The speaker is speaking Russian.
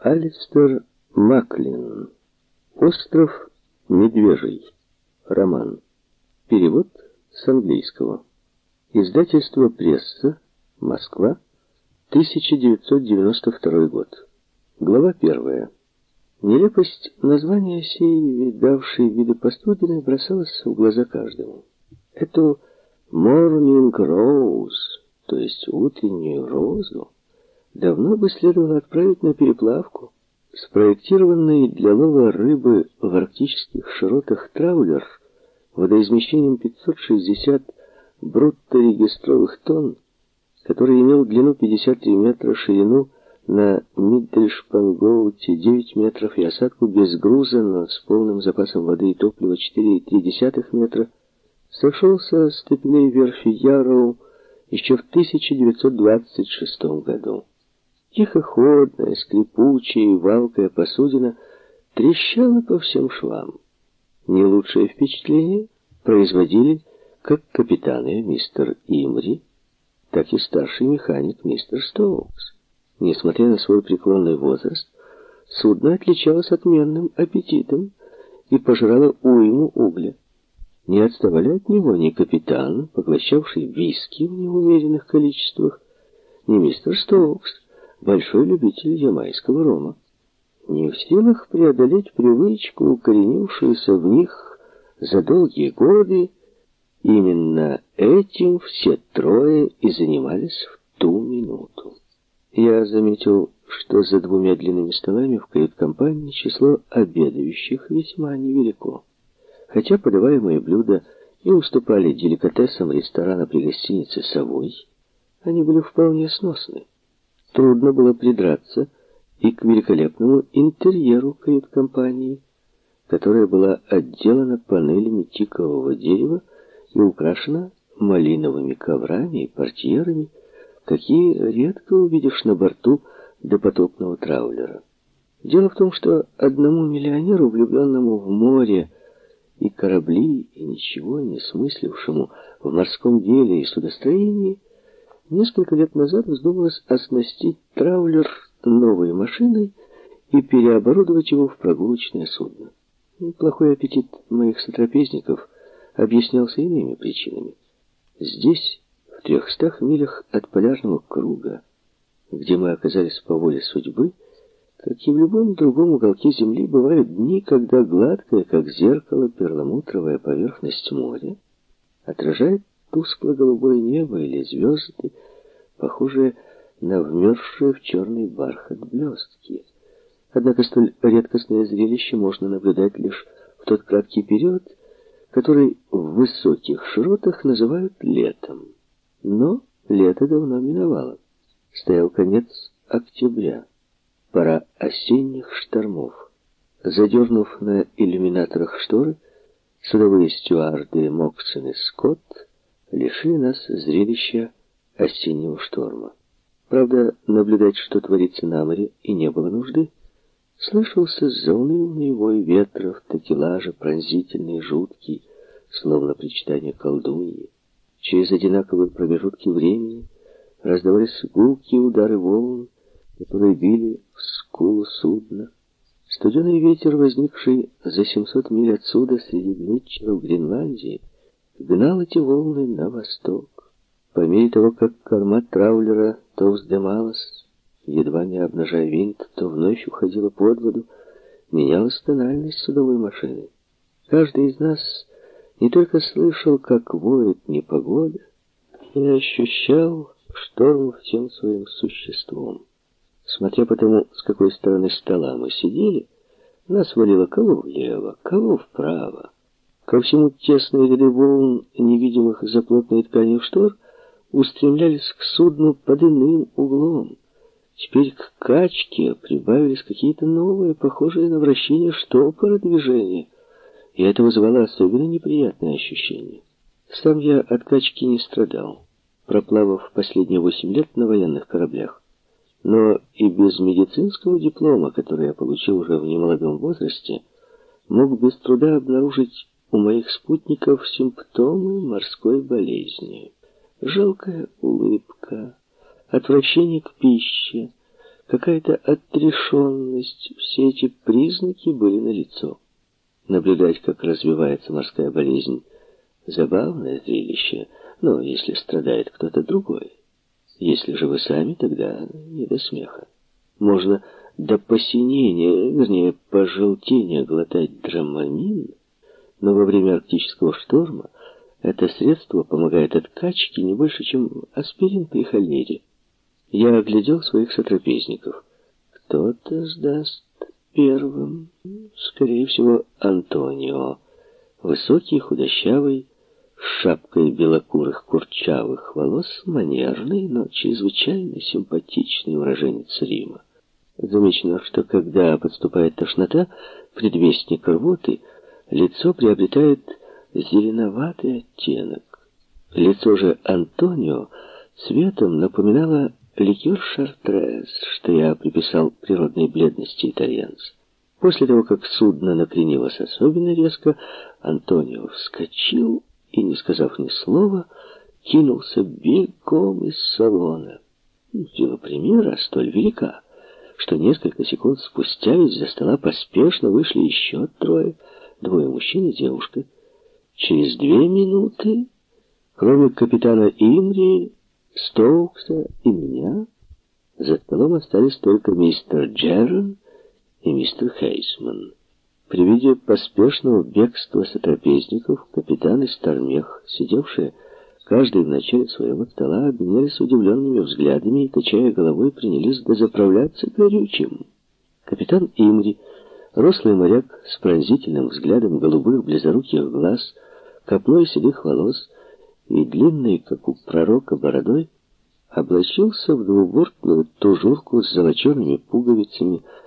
Алистер Маклин. Остров Медвежий. Роман. Перевод с английского. Издательство «Пресса», Москва, 1992 год. Глава первая. Нелепость названия сей, видавшей виды посудины, бросалась в глаза каждому. Эту «Morning Rose», то есть утреннюю розу, давно бы следовало отправить на переплавку. Спроектированный для лова рыбы в арктических широтах траулер водоизмещением 560 брутто-регистровых тонн, который имел длину 53 метра, ширину на Миддельшпангоуте 9 метров и осадку без груза, но с полным запасом воды и топлива 4,3 метра, сошелся с топилей верфи Яроу еще в 1926 году. Тихоходная, скрипучая и валкая посудина трещала по всем швам. Не лучшее впечатление производили как капитаны мистер Имри, так и старший механик мистер Стоукс. Несмотря на свой преклонный возраст, судно отличалось отменным аппетитом и пожрало уйму угля. Не отставали от него ни капитан, поглощавший виски в неумеренных количествах, ни мистер Стоукс, большой любитель ямайского рома. Не в силах преодолеть привычку, укоренившуюся в них за долгие годы, именно этим все трое и занимались в ту минуту. Я заметил, что за двумя длинными столами в кают-компании число обедающих весьма невелико. Хотя подаваемые блюда и уступали деликатесам ресторана при гостинице «Совой», они были вполне сносны. Трудно было придраться и к великолепному интерьеру кают-компании, которая была отделана панелями тикового дерева и украшена малиновыми коврами и портьерами, какие редко увидишь на борту допотопного траулера. Дело в том, что одному миллионеру, влюбленному в море и корабли, и ничего не смыслившему в морском деле и судостроении, Несколько лет назад вздумалось оснастить траулер новой машиной и переоборудовать его в прогулочное судно. Плохой аппетит моих сотрапезников объяснялся иными причинами. Здесь, в трехстах милях от полярного круга, где мы оказались по воле судьбы, как и в любом другом уголке Земли, бывают дни, когда гладкая, как зеркало, перламутровая поверхность моря отражает тускло-голубое небо или звезды, похожие на вмерзшие в черный бархат блестки. Однако столь редкостное зрелище можно наблюдать лишь в тот краткий период, который в высоких широтах называют летом. Но лето давно миновало. Стоял конец октября, пора осенних штормов. Задернув на иллюминаторах шторы, судовые стюарды Моксон и Скотт лишили нас зрелища осеннего шторма. Правда, наблюдать, что творится на море, и не было нужды. Слышался заунывный вой ветров, такелажа, пронзительный, жуткий, словно причитание колдуньи. Через одинаковые промежутки времени раздавались гулкие удары волн, которые били в скулу судна. Студеный ветер, возникший за 700 миль отсюда, среди Митчеров Гренландии, гнал эти волны на восток. По мере того, как корма траулера то вздымалась, едва не обнажая винт, то вновь уходила под воду, менялась тональность судовой машины. Каждый из нас не только слышал, как воет непогода, и ощущал шторм всем своим существом. Смотря по тому, с какой стороны стола мы сидели, нас валило кого влево, кого вправо. Ко всему тесные ряды волн, невидимых за плотной тканью штор, устремлялись к судну под иным углом. Теперь к качке прибавились какие-то новые, похожие на вращение штопора движения, и это вызывало особенно неприятное ощущение. Сам я от качки не страдал, проплавав последние восемь лет на военных кораблях. Но и без медицинского диплома, который я получил уже в немолодом возрасте, мог без труда обнаружить у моих спутников симптомы морской болезни. Жалкая улыбка, отвращение к пище, какая-то отрешенность, все эти признаки были налицо. Наблюдать, как развивается морская болезнь, забавное зрелище, но если страдает кто-то другой. Если же вы сами, тогда не до смеха. Можно до посинения, вернее, пожелтения глотать драмамин, но во время арктического шторма это средство помогает от качки не больше, чем аспирин при холере. Я оглядел своих сотрапезников. Кто-то сдаст первым. Скорее всего, Антонио. Высокий, худощавый, с шапкой белокурых курчавых волос, манерный, но чрезвычайно симпатичный уроженец Рима. Замечено, что когда подступает тошнота, предвестник рвоты, лицо приобретает зеленоватый оттенок. Лицо же Антонио цветом напоминало ликер Шартрез, что я приписал природной бледности итальянца. После того, как судно накренилось особенно резко, Антонио вскочил и, не сказав ни слова, кинулся бегом из салона. Дело примера столь велика, что несколько секунд спустя из-за стола поспешно вышли еще трое, двое мужчин и девушка. Через две минуты, кроме капитана Имри, Стоукса и меня, за столом остались только мистер Джерон и мистер Хейсман. При виде поспешного бегства сотрапезников капитан и Стармех, сидевшие каждый в начале своего стола, обменялись удивленными взглядами и, качая головой, принялись дозаправляться горючим. Капитан Имри, рослый моряк с пронзительным взглядом голубых близоруких глаз, копной седых волос и длинной, как у пророка, бородой, облачился в двубортную тужурку с золочеными пуговицами,